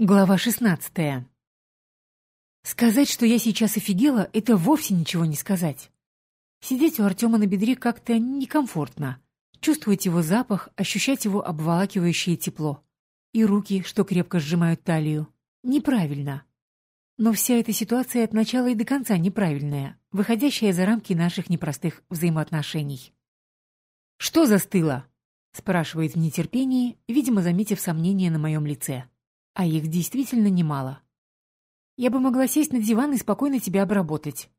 Глава 16. Сказать, что я сейчас офигела, это вовсе ничего не сказать. Сидеть у Артема на бедре как-то некомфортно. Чувствовать его запах, ощущать его обволакивающее тепло. И руки, что крепко сжимают талию. Неправильно. Но вся эта ситуация от начала и до конца неправильная, выходящая за рамки наших непростых взаимоотношений. «Что застыло?» — спрашивает в нетерпении, видимо, заметив сомнение на моем лице а их действительно немало. Я бы могла сесть на диван и спокойно тебя обработать.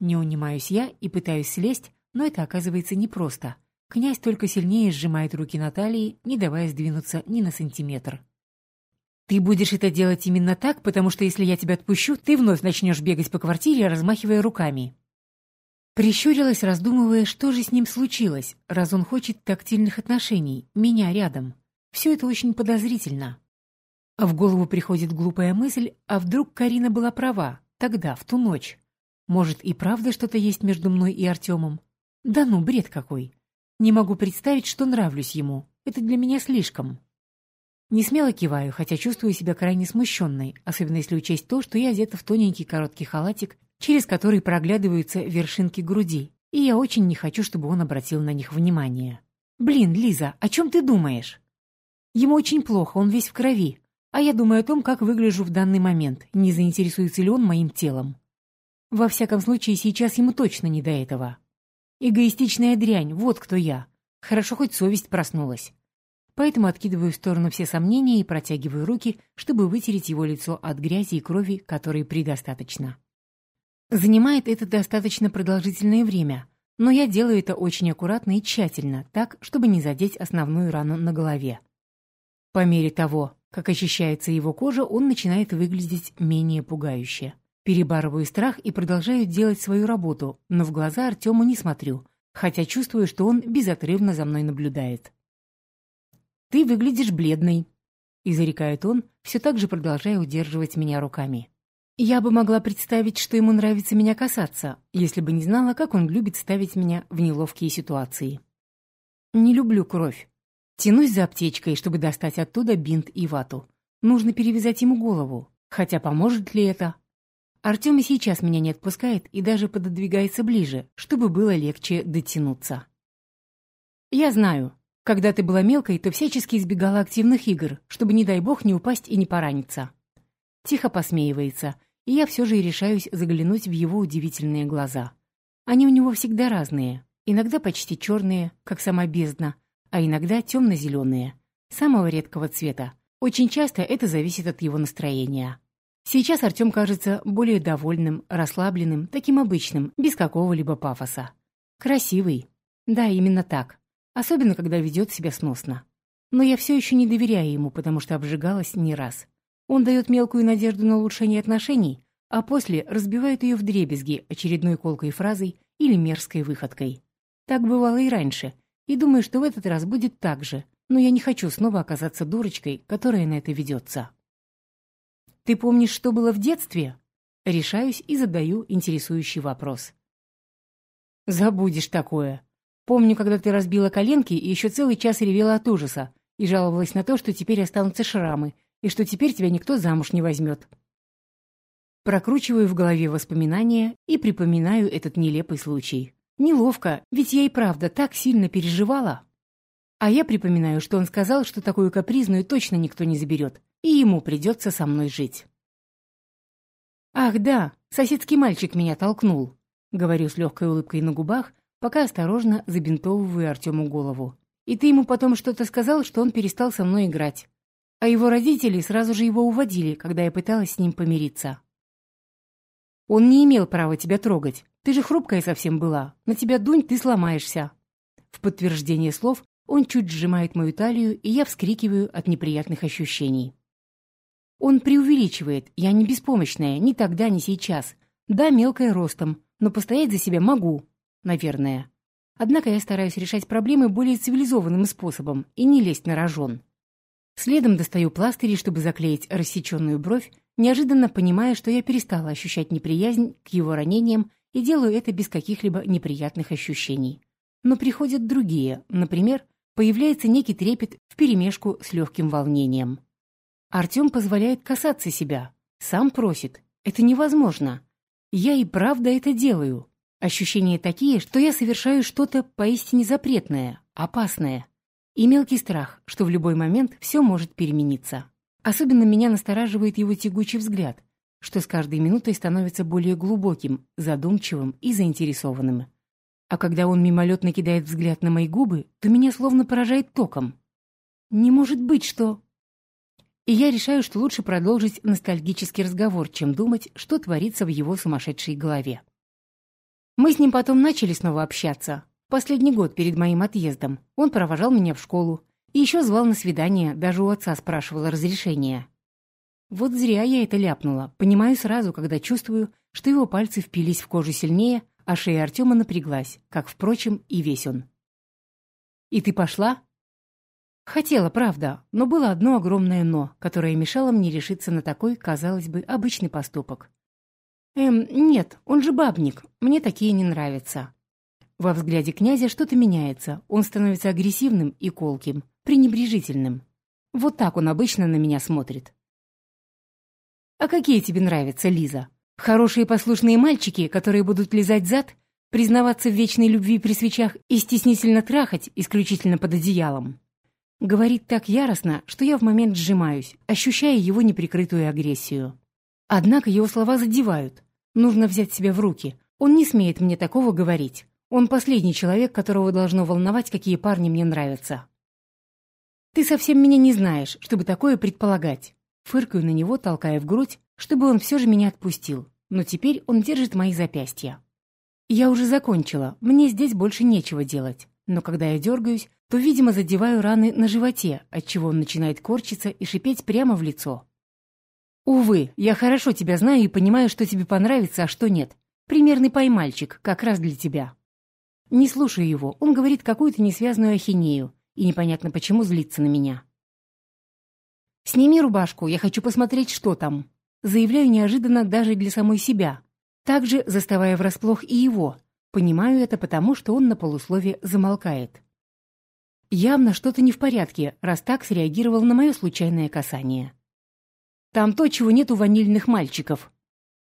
Не унимаюсь я и пытаюсь слезть, но это оказывается непросто. Князь только сильнее сжимает руки Натальи, не давая сдвинуться ни на сантиметр. «Ты будешь это делать именно так, потому что если я тебя отпущу, ты вновь начнешь бегать по квартире, размахивая руками». Прищурилась, раздумывая, что же с ним случилось, раз он хочет тактильных отношений, меня рядом. Все это очень подозрительно. А в голову приходит глупая мысль, а вдруг Карина была права, тогда, в ту ночь. Может, и правда что-то есть между мной и Артемом? Да ну, бред какой. Не могу представить, что нравлюсь ему. Это для меня слишком. Не смело киваю, хотя чувствую себя крайне смущенной, особенно если учесть то, что я одета в тоненький короткий халатик, через который проглядываются вершинки груди, и я очень не хочу, чтобы он обратил на них внимание. «Блин, Лиза, о чем ты думаешь?» Ему очень плохо, он весь в крови. А я думаю о том, как выгляжу в данный момент, не заинтересуется ли он моим телом. Во всяком случае, сейчас ему точно не до этого. Эгоистичная дрянь, вот кто я. Хорошо, хоть совесть проснулась. Поэтому откидываю в сторону все сомнения и протягиваю руки, чтобы вытереть его лицо от грязи и крови, которой предостаточно. Занимает это достаточно продолжительное время, но я делаю это очень аккуратно и тщательно, так, чтобы не задеть основную рану на голове. По мере того, как ощущается его кожа, он начинает выглядеть менее пугающе. Перебарываю страх и продолжаю делать свою работу, но в глаза Артему не смотрю, хотя чувствую, что он безотрывно за мной наблюдает. «Ты выглядишь бледной», — изрекает он, все так же продолжая удерживать меня руками. Я бы могла представить, что ему нравится меня касаться, если бы не знала, как он любит ставить меня в неловкие ситуации. Не люблю кровь, Тянусь за аптечкой, чтобы достать оттуда бинт и вату. Нужно перевязать ему голову. Хотя поможет ли это? Артем и сейчас меня не отпускает и даже пододвигается ближе, чтобы было легче дотянуться. Я знаю, когда ты была мелкой, то всячески избегала активных игр, чтобы, не дай бог, не упасть и не пораниться. Тихо посмеивается, и я все же решаюсь заглянуть в его удивительные глаза. Они у него всегда разные, иногда почти черные, как сама бездна, а иногда темно-зеленые, самого редкого цвета. Очень часто это зависит от его настроения. Сейчас Артем кажется более довольным, расслабленным, таким обычным, без какого-либо пафоса. Красивый. Да, именно так. Особенно, когда ведет себя сносно. Но я все еще не доверяю ему, потому что обжигалась не раз. Он дает мелкую надежду на улучшение отношений, а после разбивает ее в дребезги очередной колкой фразой или мерзкой выходкой. Так бывало и раньше, и думаю, что в этот раз будет так же, но я не хочу снова оказаться дурочкой, которая на это ведется. «Ты помнишь, что было в детстве?» Решаюсь и задаю интересующий вопрос. «Забудешь такое. Помню, когда ты разбила коленки и еще целый час ревела от ужаса и жаловалась на то, что теперь останутся шрамы и что теперь тебя никто замуж не возьмет». Прокручиваю в голове воспоминания и припоминаю этот нелепый случай. Неловко, ведь я и правда так сильно переживала. А я припоминаю, что он сказал, что такую капризную точно никто не заберет, и ему придется со мной жить. «Ах да, соседский мальчик меня толкнул», — говорю с легкой улыбкой на губах, пока осторожно забинтовываю Артему голову. «И ты ему потом что-то сказал, что он перестал со мной играть. А его родители сразу же его уводили, когда я пыталась с ним помириться». «Он не имел права тебя трогать. Ты же хрупкая совсем была. На тебя дунь, ты сломаешься». В подтверждение слов он чуть сжимает мою талию, и я вскрикиваю от неприятных ощущений. Он преувеличивает. Я не беспомощная, ни тогда, ни сейчас. Да, мелкая ростом, но постоять за себя могу. Наверное. Однако я стараюсь решать проблемы более цивилизованным способом и не лезть на рожон. Следом достаю пластыри, чтобы заклеить рассеченную бровь, неожиданно понимая, что я перестала ощущать неприязнь к его ранениям и делаю это без каких-либо неприятных ощущений. Но приходят другие, например, появляется некий трепет вперемешку с легким волнением. Артем позволяет касаться себя. Сам просит. Это невозможно. Я и правда это делаю. Ощущения такие, что я совершаю что-то поистине запретное, опасное. И мелкий страх, что в любой момент все может перемениться. Особенно меня настораживает его тягучий взгляд, что с каждой минутой становится более глубоким, задумчивым и заинтересованным. А когда он мимолетно кидает взгляд на мои губы, то меня словно поражает током. Не может быть, что... И я решаю, что лучше продолжить ностальгический разговор, чем думать, что творится в его сумасшедшей голове. Мы с ним потом начали снова общаться. Последний год перед моим отъездом. Он провожал меня в школу. И еще звал на свидание, даже у отца спрашивал разрешения. Вот зря я это ляпнула. Понимаю сразу, когда чувствую, что его пальцы впились в кожу сильнее, а шея Артема напряглась, как, впрочем, и весь он. «И ты пошла?» Хотела, правда, но было одно огромное «но», которое мешало мне решиться на такой, казалось бы, обычный поступок. «Эм, нет, он же бабник, мне такие не нравятся». Во взгляде князя что-то меняется, он становится агрессивным и колким, пренебрежительным. Вот так он обычно на меня смотрит. «А какие тебе нравятся, Лиза? Хорошие послушные мальчики, которые будут лизать зад, признаваться в вечной любви при свечах и стеснительно трахать исключительно под одеялом?» Говорит так яростно, что я в момент сжимаюсь, ощущая его неприкрытую агрессию. Однако его слова задевают. Нужно взять себя в руки. Он не смеет мне такого говорить. Он последний человек, которого должно волновать, какие парни мне нравятся. «Ты совсем меня не знаешь, чтобы такое предполагать». Фыркаю на него, толкая в грудь, чтобы он все же меня отпустил. Но теперь он держит мои запястья. Я уже закончила, мне здесь больше нечего делать. Но когда я дергаюсь, то, видимо, задеваю раны на животе, отчего он начинает корчиться и шипеть прямо в лицо. «Увы, я хорошо тебя знаю и понимаю, что тебе понравится, а что нет. Примерный поймальчик, как раз для тебя». Не слушаю его, он говорит какую-то несвязную ахинею, и непонятно почему злится на меня. «Сними рубашку, я хочу посмотреть, что там». Заявляю неожиданно даже для самой себя, также заставая врасплох и его. Понимаю это потому, что он на полуслове замолкает. Явно что-то не в порядке, раз так среагировал на мое случайное касание. «Там то, чего нет у ванильных мальчиков».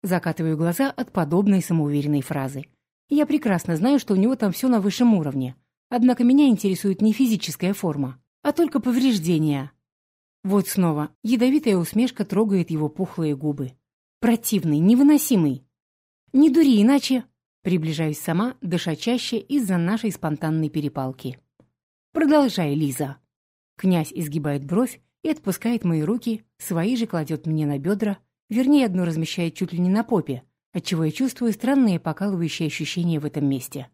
Закатываю глаза от подобной самоуверенной фразы. Я прекрасно знаю, что у него там все на высшем уровне. Однако меня интересует не физическая форма, а только повреждения. Вот снова ядовитая усмешка трогает его пухлые губы. Противный, невыносимый. Не дури, иначе... Приближаюсь сама, дыша чаще из-за нашей спонтанной перепалки. «Продолжай, Лиза». Князь изгибает бровь и отпускает мои руки, свои же кладет мне на бедра, вернее, одну размещает чуть ли не на попе, отчего я чувствую странные покалывающие ощущения в этом месте.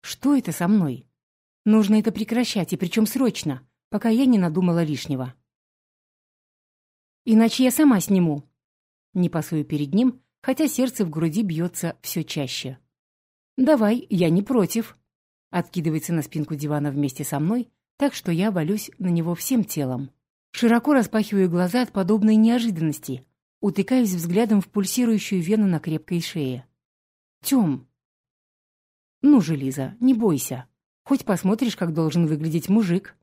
Что это со мной? Нужно это прекращать, и причем срочно, пока я не надумала лишнего. Иначе я сама сниму. Не пасую перед ним, хотя сердце в груди бьется все чаще. «Давай, я не против», откидывается на спинку дивана вместе со мной, так что я валюсь на него всем телом. Широко распахиваю глаза от подобной неожиданности, утыкаюсь взглядом в пульсирующую вену на крепкой шее. «Тём!» «Ну же, Лиза, не бойся. Хоть посмотришь, как должен выглядеть мужик».